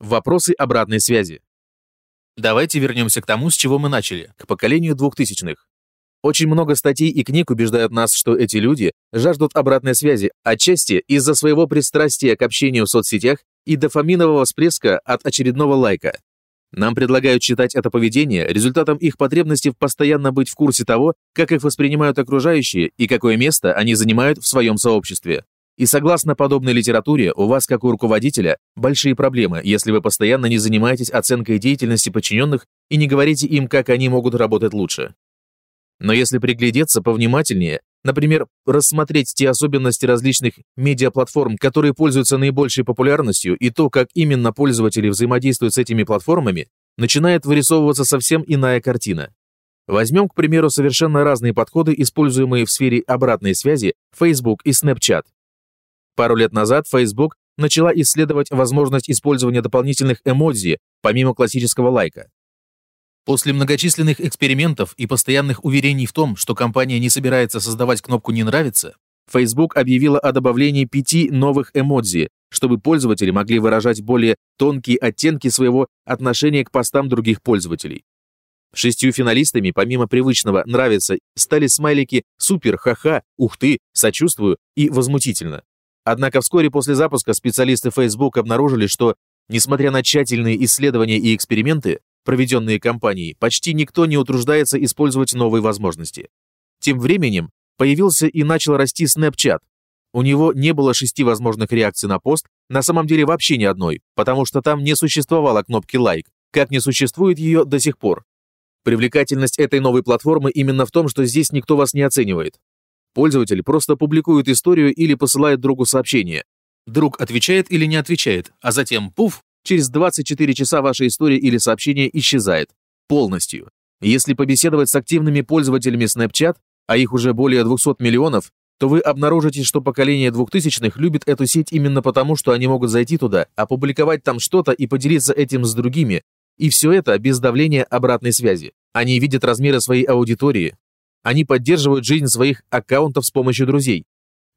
Вопросы обратной связи. Давайте вернемся к тому, с чего мы начали, к поколению двухтысячных. Очень много статей и книг убеждают нас, что эти люди жаждут обратной связи, отчасти из-за своего пристрастия к общению в соцсетях и дофаминового всплеска от очередного лайка. Нам предлагают считать это поведение результатом их потребности постоянно быть в курсе того, как их воспринимают окружающие и какое место они занимают в своем сообществе. И согласно подобной литературе, у вас, как у руководителя, большие проблемы, если вы постоянно не занимаетесь оценкой деятельности подчиненных и не говорите им, как они могут работать лучше. Но если приглядеться повнимательнее, например, рассмотреть те особенности различных медиаплатформ, которые пользуются наибольшей популярностью, и то, как именно пользователи взаимодействуют с этими платформами, начинает вырисовываться совсем иная картина. Возьмем, к примеру, совершенно разные подходы, используемые в сфере обратной связи Facebook и Snapchat. Пару лет назад Facebook начала исследовать возможность использования дополнительных эмодзи, помимо классического лайка. После многочисленных экспериментов и постоянных уверений в том, что компания не собирается создавать кнопку «Не нравится», Facebook объявила о добавлении пяти новых эмодзи, чтобы пользователи могли выражать более тонкие оттенки своего отношения к постам других пользователей. Шестью финалистами, помимо привычного «нравится», стали смайлики «супер», «ха-ха», «ух ты», «сочувствую» и «возмутительно». Однако вскоре после запуска специалисты Facebook обнаружили, что, несмотря на тщательные исследования и эксперименты, проведенные компанией, почти никто не утруждается использовать новые возможности. Тем временем появился и начал расти Snapchat. У него не было шести возможных реакций на пост, на самом деле вообще ни одной, потому что там не существовало кнопки «лайк», как не существует ее до сих пор. Привлекательность этой новой платформы именно в том, что здесь никто вас не оценивает. Пользователь просто публикует историю или посылает другу сообщение. Друг отвечает или не отвечает, а затем, пуф, через 24 часа ваша история или сообщение исчезает. Полностью. Если побеседовать с активными пользователями Snapchat, а их уже более 200 миллионов, то вы обнаружите, что поколение 2000-х любит эту сеть именно потому, что они могут зайти туда, опубликовать там что-то и поделиться этим с другими, и все это без давления обратной связи. Они видят размеры своей аудитории, они поддерживают жизнь своих аккаунтов с помощью друзей.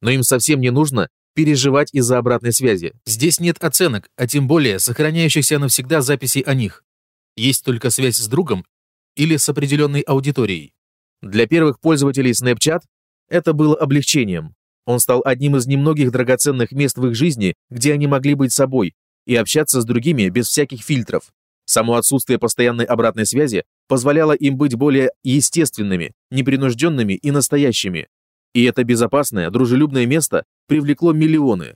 Но им совсем не нужно переживать из-за обратной связи. Здесь нет оценок, а тем более сохраняющихся навсегда записей о них. Есть только связь с другом или с определенной аудиторией. Для первых пользователей Snapchat это было облегчением. Он стал одним из немногих драгоценных мест в их жизни, где они могли быть собой и общаться с другими без всяких фильтров. Само отсутствие постоянной обратной связи позволяло им быть более естественными, непринужденными и настоящими. И это безопасное, дружелюбное место привлекло миллионы.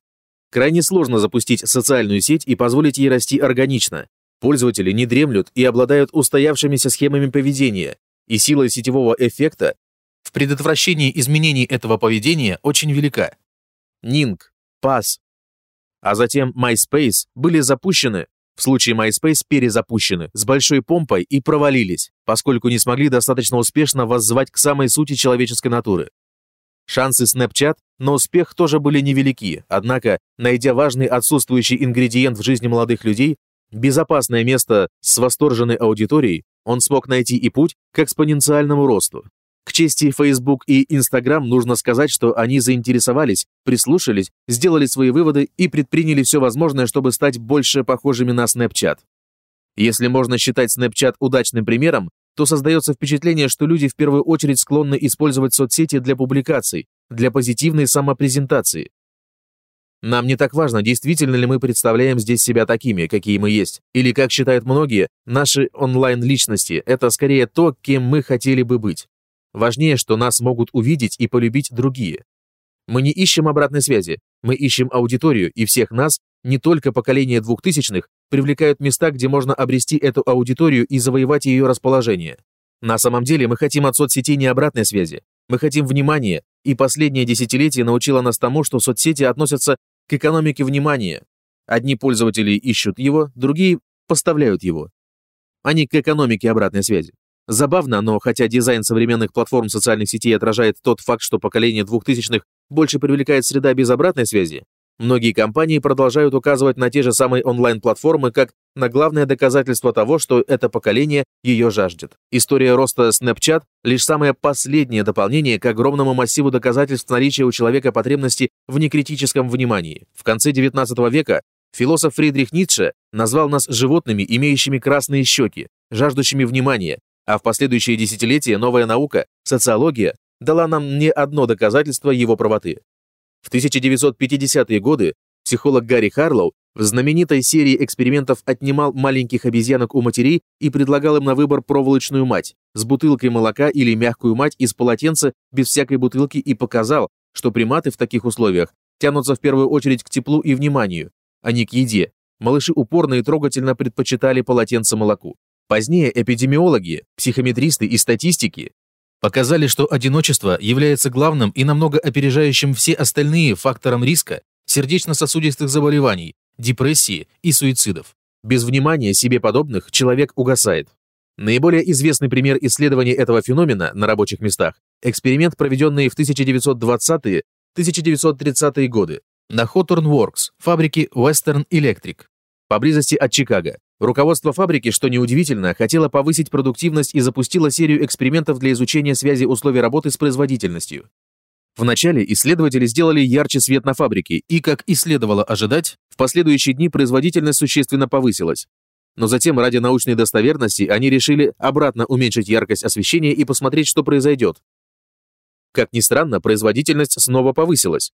Крайне сложно запустить социальную сеть и позволить ей расти органично. Пользователи не дремлют и обладают устоявшимися схемами поведения, и сила сетевого эффекта в предотвращении изменений этого поведения очень велика. Ning, Pass, а затем MySpace были запущены в случае MySpace перезапущены с большой помпой и провалились, поскольку не смогли достаточно успешно воззвать к самой сути человеческой натуры. Шансы Snapchat на успех тоже были невелики, однако, найдя важный отсутствующий ингредиент в жизни молодых людей, безопасное место с восторженной аудиторией, он смог найти и путь к экспоненциальному росту. К чести Facebook и Instagram нужно сказать, что они заинтересовались, прислушались, сделали свои выводы и предприняли все возможное, чтобы стать больше похожими на Snapchat. Если можно считать Snapchat удачным примером, то создается впечатление, что люди в первую очередь склонны использовать соцсети для публикаций, для позитивной самопрезентации. Нам не так важно, действительно ли мы представляем здесь себя такими, какие мы есть, или, как считают многие, наши онлайн-личности – это скорее то, кем мы хотели бы быть. Важнее, что нас могут увидеть и полюбить другие. Мы не ищем обратной связи, мы ищем аудиторию, и всех нас, не только поколение двухтысячных, привлекают места, где можно обрести эту аудиторию и завоевать ее расположение. На самом деле мы хотим от соцсетей не обратной связи, мы хотим внимания, и последнее десятилетие научило нас тому, что соцсети относятся к экономике внимания. Одни пользователи ищут его, другие поставляют его. Не к экономике обратной связи. Забавно, но хотя дизайн современных платформ социальных сетей отражает тот факт, что поколение двухтысячных больше привлекает среда без обратной связи, многие компании продолжают указывать на те же самые онлайн-платформы как на главное доказательство того, что это поколение ее жаждет. История роста Snapchat – лишь самое последнее дополнение к огромному массиву доказательств наличия у человека потребности в некритическом внимании. В конце XIX века Философ Фридрих Ницше назвал нас животными, имеющими красные щеки, жаждущими внимания, а в последующие десятилетия новая наука, социология, дала нам не одно доказательство его правоты. В 1950-е годы психолог Гарри Харлоу в знаменитой серии экспериментов отнимал маленьких обезьянок у матерей и предлагал им на выбор проволочную мать с бутылкой молока или мягкую мать из полотенца без всякой бутылки и показал, что приматы в таких условиях тянутся в первую очередь к теплу и вниманию, а не к еде. Малыши упорно и трогательно предпочитали полотенце молоку. Позднее эпидемиологи, психометристы и статистики показали, что одиночество является главным и намного опережающим все остальные фактором риска сердечно-сосудистых заболеваний, депрессии и суицидов. Без внимания себе подобных человек угасает. Наиболее известный пример исследования этого феномена на рабочих местах – эксперимент, проведенный в 1920-1930-е годы на Hawthorne Works, фабрике Western Electric, поблизости от Чикаго. Руководство фабрики, что неудивительно, хотело повысить продуктивность и запустило серию экспериментов для изучения связи условий работы с производительностью. Вначале исследователи сделали ярче свет на фабрике, и, как и следовало ожидать, в последующие дни производительность существенно повысилась. Но затем, ради научной достоверности, они решили обратно уменьшить яркость освещения и посмотреть, что произойдет. Как ни странно, производительность снова повысилась.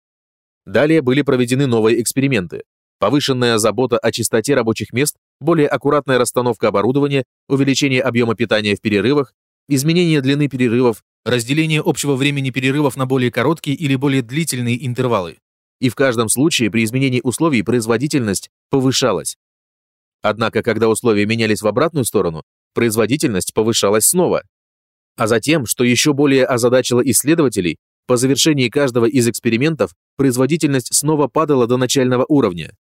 Далее были проведены новые эксперименты. Повышенная забота о чистоте рабочих мест, более аккуратная расстановка оборудования, увеличение объема питания в перерывах, изменение длины перерывов, разделение общего времени перерывов на более короткие или более длительные интервалы. И в каждом случае при изменении условий производительность повышалась. Однако, когда условия менялись в обратную сторону, производительность повышалась снова. А затем, что еще более озадачило исследователей, по завершении каждого из экспериментов производительность снова падала до начального уровня.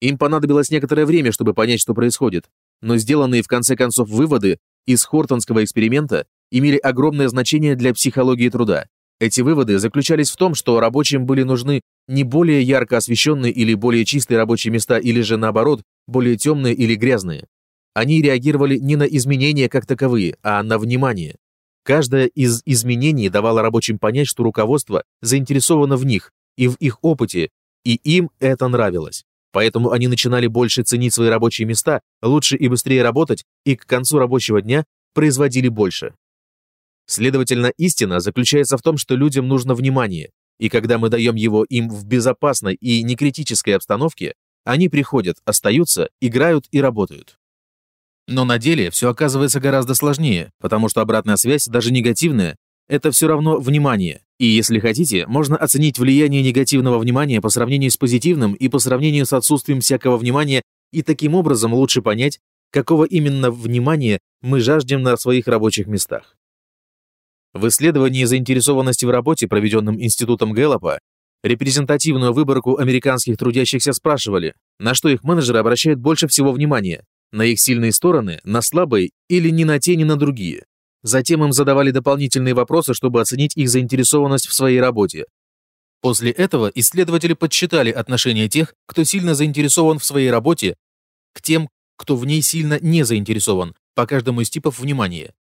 Им понадобилось некоторое время, чтобы понять, что происходит, но сделанные в конце концов выводы из Хортонского эксперимента имели огромное значение для психологии труда. Эти выводы заключались в том, что рабочим были нужны не более ярко освещенные или более чистые рабочие места, или же наоборот, более темные или грязные. Они реагировали не на изменения как таковые, а на внимание. Каждое из изменений давало рабочим понять, что руководство заинтересовано в них и в их опыте, и им это нравилось. Поэтому они начинали больше ценить свои рабочие места, лучше и быстрее работать, и к концу рабочего дня производили больше. Следовательно, истина заключается в том, что людям нужно внимание, и когда мы даем его им в безопасной и некритической обстановке, они приходят, остаются, играют и работают. Но на деле все оказывается гораздо сложнее, потому что обратная связь, даже негативная, это все равно внимание. И если хотите, можно оценить влияние негативного внимания по сравнению с позитивным и по сравнению с отсутствием всякого внимания, и таким образом лучше понять, какого именно внимания мы жаждем на своих рабочих местах. В исследовании заинтересованности в работе, проведенном Институтом Гэллопа, репрезентативную выборку американских трудящихся спрашивали, на что их менеджеры обращают больше всего внимания, на их сильные стороны, на слабые или ни на те, ни на другие. Затем им задавали дополнительные вопросы, чтобы оценить их заинтересованность в своей работе. После этого исследователи подсчитали отношение тех, кто сильно заинтересован в своей работе, к тем, кто в ней сильно не заинтересован, по каждому из типов внимания.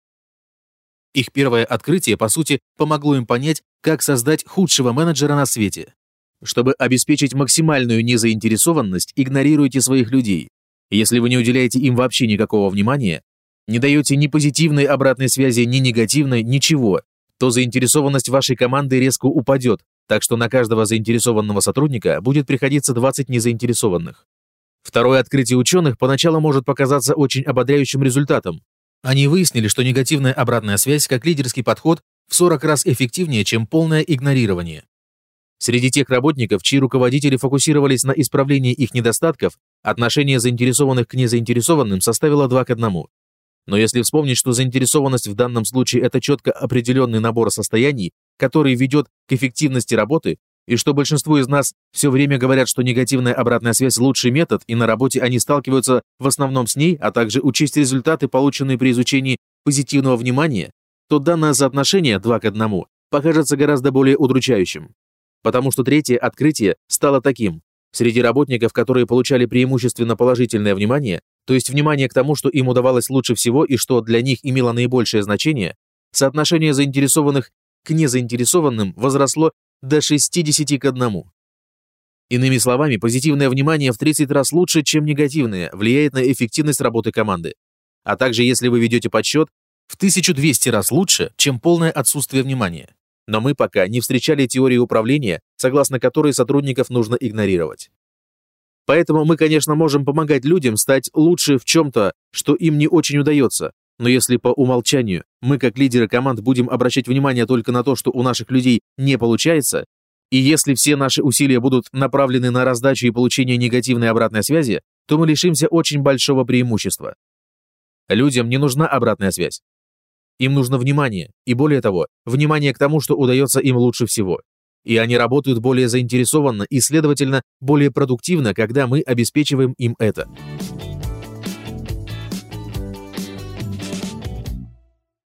Их первое открытие, по сути, помогло им понять, как создать худшего менеджера на свете. Чтобы обеспечить максимальную незаинтересованность, игнорируйте своих людей. Если вы не уделяете им вообще никакого внимания, не даете ни позитивной обратной связи, ни негативной, ничего, то заинтересованность вашей команды резко упадет, так что на каждого заинтересованного сотрудника будет приходиться 20 незаинтересованных. Второе открытие ученых поначалу может показаться очень ободряющим результатом, они выяснили, что негативная обратная связь как лидерский подход в 40 раз эффективнее, чем полное игнорирование. Среди тех работников, чьи руководители фокусировались на исправлении их недостатков, отношение заинтересованных к незаинтересованным составило 2 к 1. Но если вспомнить, что заинтересованность в данном случае – это четко определенный набор состояний, который ведет к эффективности работы, и что большинство из нас все время говорят, что негативная обратная связь – лучший метод, и на работе они сталкиваются в основном с ней, а также учесть результаты, полученные при изучении позитивного внимания, то данное соотношение 2 к 1 покажется гораздо более удручающим. Потому что третье открытие стало таким. Среди работников, которые получали преимущественно положительное внимание, то есть внимание к тому, что им удавалось лучше всего и что для них имело наибольшее значение, соотношение заинтересованных к незаинтересованным возросло до 60 к 1. Иными словами, позитивное внимание в 30 раз лучше, чем негативное, влияет на эффективность работы команды. А также, если вы ведете подсчет, в 1200 раз лучше, чем полное отсутствие внимания. Но мы пока не встречали теории управления, согласно которой сотрудников нужно игнорировать. Поэтому мы, конечно, можем помогать людям стать лучше в чем-то, что им не очень удается, но если по умолчанию мы, как лидеры команд, будем обращать внимание только на то, что у наших людей не получается, и если все наши усилия будут направлены на раздачу и получение негативной обратной связи, то мы лишимся очень большого преимущества. Людям не нужна обратная связь. Им нужно внимание, и более того, внимание к тому, что удается им лучше всего. И они работают более заинтересованно и, следовательно, более продуктивно, когда мы обеспечиваем им это.